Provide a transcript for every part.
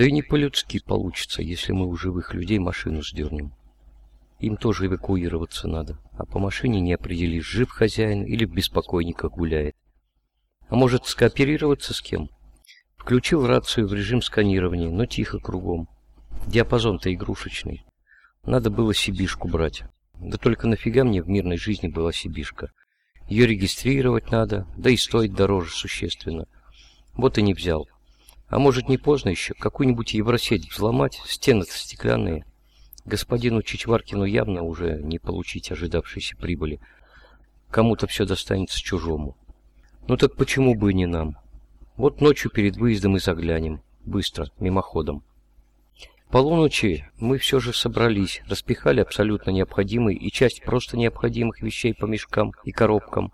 Да и не по-людски получится, если мы у живых людей машину сдернем. Им тоже эвакуироваться надо, а по машине не определишь, жив хозяин или в беспокойниках гуляет. А может скооперироваться с кем? Включил рацию в режим сканирования, но тихо кругом. Диапазон-то игрушечный. Надо было сибишку брать. Да только нафига мне в мирной жизни была сибишка? Ее регистрировать надо, да и стоит дороже существенно. Вот и не взял. А может не поздно еще какую-нибудь евросеть взломать, стены-то стеклянные. Господину Чичваркину явно уже не получить ожидавшейся прибыли. Кому-то все достанется чужому. Ну так почему бы и не нам? Вот ночью перед выездом и заглянем. Быстро, мимоходом. Полуночи мы все же собрались, распихали абсолютно необходимые и часть просто необходимых вещей по мешкам и коробкам.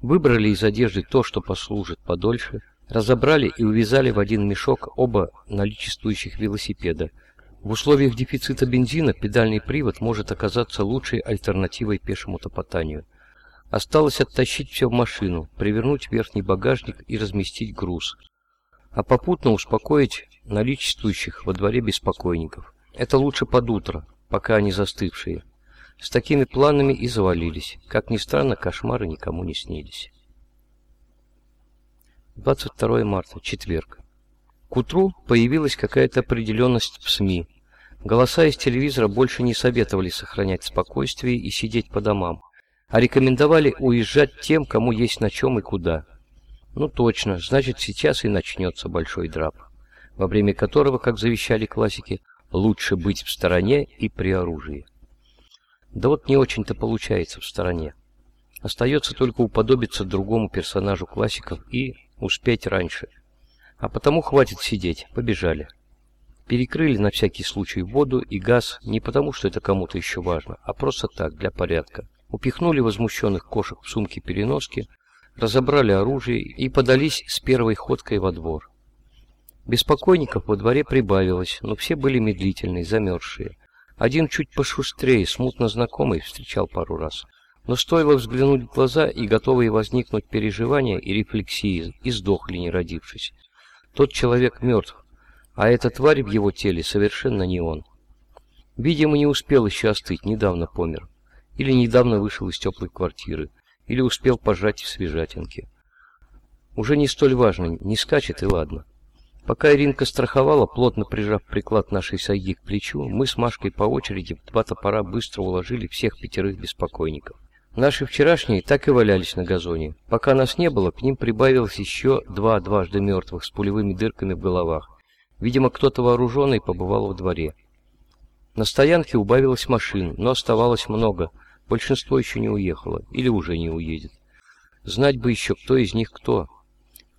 Выбрали из одежды то, что послужит подольше, разобрали и увязали в один мешок оба наличествующих велосипеда – в условиях дефицита бензина педальный привод может оказаться лучшей альтернативой пешему топотанию. Осталось оттащить все в машину, привернуть верхний багажник и разместить груз. А попутно успокоить наличествующих во дворе беспокойников. Это лучше под утро, пока они застывшие. С такими планами и завалились. Как ни странно, кошмары никому не снились. 22 марта, четверг. К утру появилась какая-то определенность в СМИ. Голоса из телевизора больше не советовали сохранять спокойствие и сидеть по домам, а рекомендовали уезжать тем, кому есть на чем и куда. Ну точно, значит сейчас и начнется большой драп, во время которого, как завещали классики, лучше быть в стороне и при оружии. Да вот не очень-то получается в стороне. Остается только уподобиться другому персонажу классиков и успеть раньше. А потому хватит сидеть, побежали. Перекрыли на всякий случай воду и газ не потому, что это кому-то еще важно, а просто так, для порядка. Упихнули возмущенных кошек в сумки-переноски, разобрали оружие и подались с первой ходкой во двор. Беспокойников во дворе прибавилось, но все были медлительные, замерзшие. Один чуть пошустрее, смутно знакомый, встречал пару раз. Но стоило взглянуть в глаза, и готовые возникнуть переживания и рефлексии, и сдохли, не родившись. Тот человек мертв, а эта тварь в его теле совершенно не он. Видимо, не успел еще остыть, недавно помер. Или недавно вышел из теплой квартиры. Или успел пожать в свежатинке. Уже не столь важно, не скачет и ладно. Пока Иринка страховала, плотно прижав приклад нашей сайги к плечу, мы с Машкой по очереди в два топора быстро уложили всех пятерых беспокойников. Наши вчерашние так и валялись на газоне. Пока нас не было, к ним прибавилось еще два дважды мертвых с пулевыми дырками в головах. Видимо, кто-то вооруженный побывал во дворе. На стоянке убавилось машин, но оставалось много. Большинство еще не уехало или уже не уедет. Знать бы еще, кто из них кто.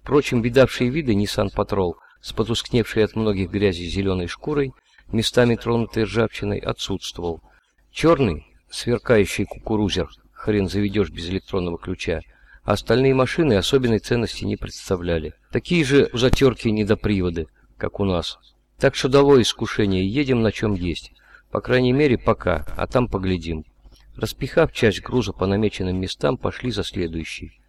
Впрочем, видавшие виды Nissan Patrol с потускневшей от многих грязи зеленой шкурой, местами тронутой ржавчиной, отсутствовал. Черный, сверкающий кукурузер, хрен заведешь без электронного ключа, а остальные машины особенной ценности не представляли. Такие же затерки недоприводы, как у нас. Так что дало искушение, едем на чем есть. По крайней мере, пока, а там поглядим. Распихав часть груза по намеченным местам, пошли за следующий.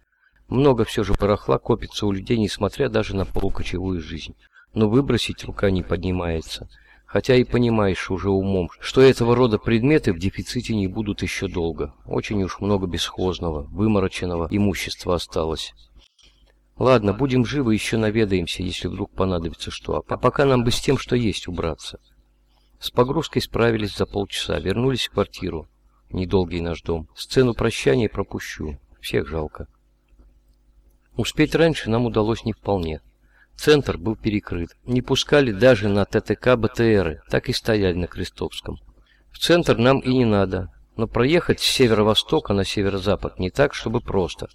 Много все же барахла копится у людей, несмотря даже на полукочевую жизнь. Но выбросить рука не поднимается. Хотя и понимаешь уже умом, что этого рода предметы в дефиците не будут еще долго. Очень уж много бесхозного, вымороченного имущества осталось. Ладно, будем живы, еще наведаемся, если вдруг понадобится что. А пока нам бы с тем, что есть, убраться. С погрузкой справились за полчаса, вернулись в квартиру. Недолгий наш дом. Сцену прощания пропущу. Всех жалко. Успеть раньше нам удалось не вполне. Центр был перекрыт. Не пускали даже на ТТК БТРы, так и стояли на Крестовском. В центр нам и не надо, но проехать с северо-востока на северо-запад не так, чтобы просто.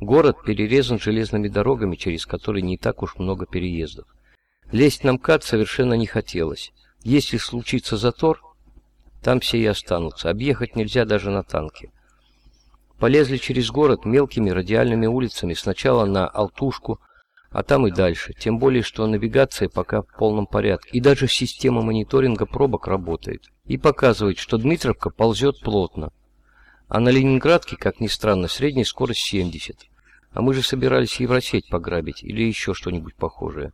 Город перерезан железными дорогами, через которые не так уж много переездов. Лезть на МКАД совершенно не хотелось. Если случится затор, там все и останутся. Объехать нельзя даже на танке. Полезли через город мелкими радиальными улицами сначала на Алтушку, а там и дальше. Тем более, что навигация пока в полном порядке. И даже система мониторинга пробок работает. И показывает, что Дмитровка ползет плотно. А на Ленинградке, как ни странно, средняя скорость 70. А мы же собирались Евросеть пограбить или еще что-нибудь похожее.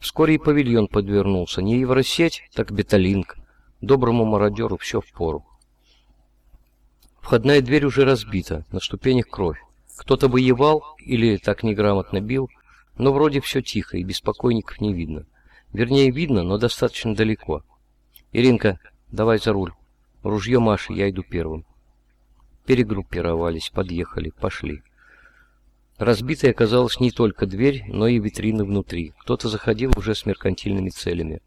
Вскоре и павильон подвернулся. Не Евросеть, так Беталинг. Доброму мародеру все впору. Входная дверь уже разбита, на ступенях кровь. Кто-то воевал или так неграмотно бил, но вроде все тихо и беспокойников не видно. Вернее, видно, но достаточно далеко. «Иринка, давай за руль. Ружье Маши, я иду первым». Перегруппировались, подъехали, пошли. Разбитой оказалась не только дверь, но и витрины внутри. Кто-то заходил уже с меркантильными целями.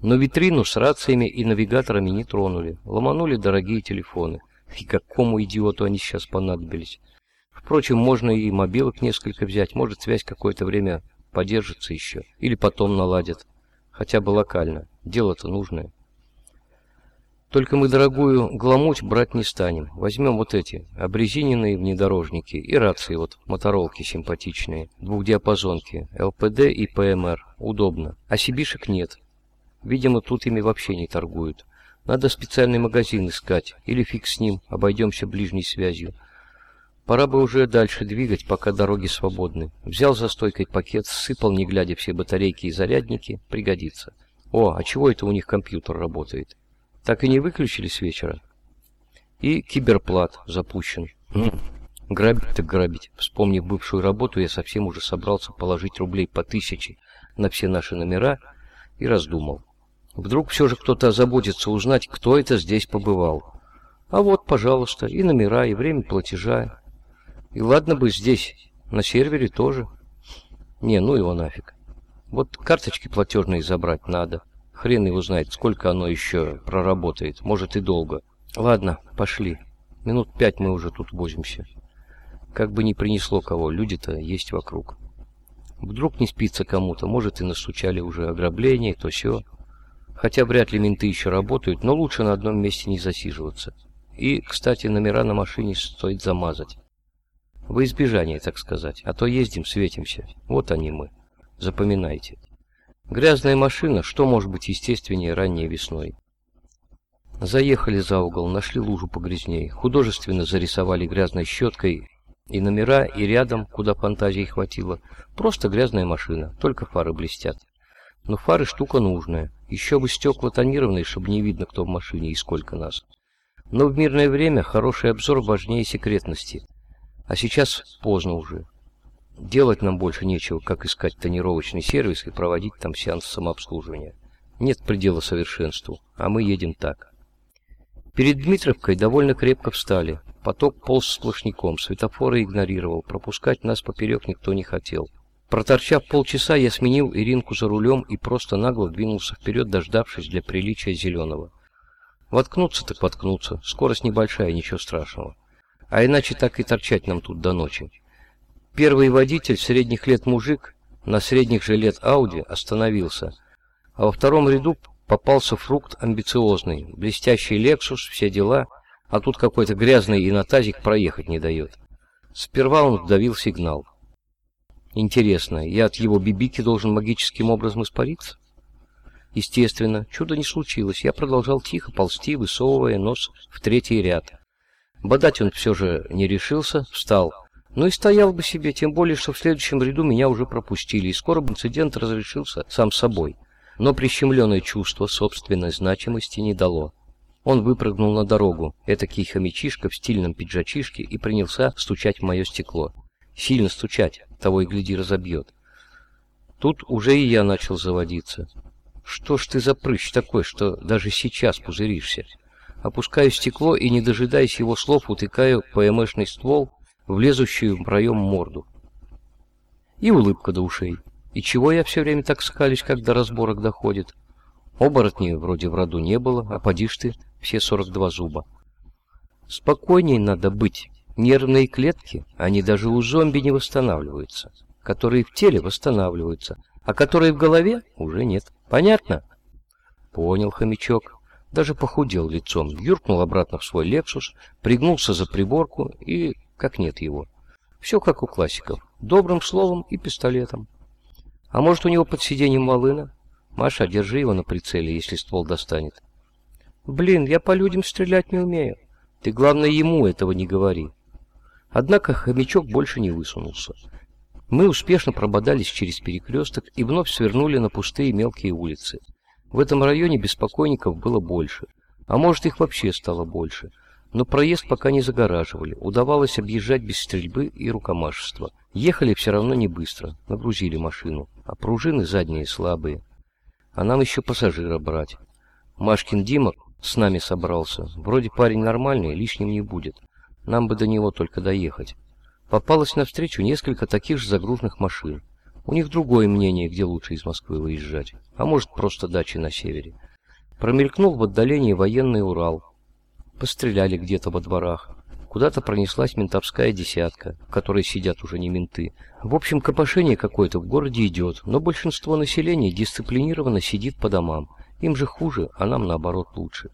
Но витрину с рациями и навигаторами не тронули. Ломанули дорогие телефоны. И какому идиоту они сейчас понадобились? Впрочем, можно и мобилок несколько взять. Может, связь какое-то время подержится еще. Или потом наладят. Хотя бы локально. Дело-то нужное. Только мы дорогую гламуть брать не станем. Возьмем вот эти, обрезиненные внедорожники и рации вот, моторолки симпатичные, двухдиапазонки, ЛПД и ПМР. Удобно. А сибишек нет. Видимо, тут ими вообще не торгуют. Надо специальный магазин искать, или фиг с ним, обойдемся ближней связью. Пора бы уже дальше двигать, пока дороги свободны. Взял за стойкой пакет, сыпал, не глядя, все батарейки и зарядники, пригодится. О, а чего это у них компьютер работает? Так и не выключили с вечера. И киберплат запущен. Грабить так грабить. Вспомнив бывшую работу, я совсем уже собрался положить рублей по тысяче на все наши номера и раздумал. Вдруг все же кто-то озаботится узнать, кто это здесь побывал. А вот, пожалуйста, и номера, и время платежа. И ладно бы здесь, на сервере тоже. Не, ну его нафиг. Вот карточки платежные забрать надо. Хрен его знает, сколько оно еще проработает. Может и долго. Ладно, пошли. Минут пять мы уже тут возимся. Как бы ни принесло кого, люди-то есть вокруг. Вдруг не спится кому-то, может и настучали уже ограбление, то все. Хотя вряд ли менты еще работают, но лучше на одном месте не засиживаться. И, кстати, номера на машине стоит замазать. Во избежание, так сказать. А то ездим, светимся. Вот они мы. Запоминайте. Грязная машина, что может быть естественнее ранней весной? Заехали за угол, нашли лужу погрязнее, художественно зарисовали грязной щеткой и номера, и рядом, куда фантазии хватило, просто грязная машина, только фары блестят. Но фары штука нужная, еще бы стекла тонированные, чтобы не видно, кто в машине и сколько нас. Но в мирное время хороший обзор важнее секретности. А сейчас поздно уже. Делать нам больше нечего, как искать тонировочный сервис и проводить там сеанс самообслуживания. Нет предела совершенству, а мы едем так. Перед Дмитровкой довольно крепко встали. Поток полз сплошняком, светофоры игнорировал, пропускать нас поперек никто не хотел. Проторчав полчаса, я сменил Иринку за рулем и просто нагло двинулся вперед, дождавшись для приличия зеленого. Воткнуться так воткнуться, скорость небольшая, ничего страшного. А иначе так и торчать нам тут до ночи. Первый водитель, средних лет мужик, на средних же лет Ауди, остановился, а во втором ряду попался фрукт амбициозный, блестящий Лексус, все дела, а тут какой-то грязный и на тазик проехать не дает. Сперва он вдавил сигнал. Интересно, я от его бибики должен магическим образом испариться? Естественно, чудо не случилось. Я продолжал тихо ползти, высовывая нос в третий ряд. Бодать он все же не решился, встал. Ну и стоял бы себе, тем более, что в следующем ряду меня уже пропустили, и скоро бы инцидент разрешился сам собой. Но прищемленное чувство собственной значимости не дало. Он выпрыгнул на дорогу, этакий хомячишка в стильном пиджачишке, и принялся стучать в мое стекло. Сильно стучать, того и гляди разобьет. Тут уже и я начал заводиться. Что ж ты за прыщ такой, что даже сейчас пузыришься? Опускаю стекло и, не дожидаясь его слов, утыкаю ПМшный ствол в лезущую в проем морду. И улыбка до ушей. И чего я все время так скалюсь, когда разборок доходит? Оборотней вроде в роду не было, а поди ты, все 42 зуба. Спокойней надо быть. Нервные клетки, они даже у зомби не восстанавливаются. Которые в теле восстанавливаются, а которые в голове уже нет. Понятно? Понял, хомячок. Даже похудел лицом, юркнул обратно в свой Лексус, пригнулся за приборку и как нет его. Все как у классиков. Добрым словом и пистолетом. А может, у него под сиденьем волына? Маша, держи его на прицеле, если ствол достанет. Блин, я по людям стрелять не умею. Ты, главное, ему этого не говори. Однако хомячок больше не высунулся. Мы успешно прободались через перекресток и вновь свернули на пустые мелкие улицы. В этом районе беспокойников было больше, а может их вообще стало больше. Но проезд пока не загораживали, удавалось объезжать без стрельбы и рукомашества. Ехали все равно не быстро, нагрузили машину, а пружины задние слабые. А нам еще пассажира брать. Машкин Дима с нами собрался. Вроде парень нормальный, лишним не будет. Нам бы до него только доехать. Попалось навстречу несколько таких же загруженных машин. У них другое мнение, где лучше из Москвы выезжать. А может, просто дачи на севере. Промелькнул в отдалении военный Урал. Постреляли где-то во дворах. Куда-то пронеслась ментовская десятка, в которой сидят уже не менты. В общем, копошение какое-то в городе идет, но большинство населения дисциплинированно сидит по домам. Им же хуже, а нам наоборот лучше.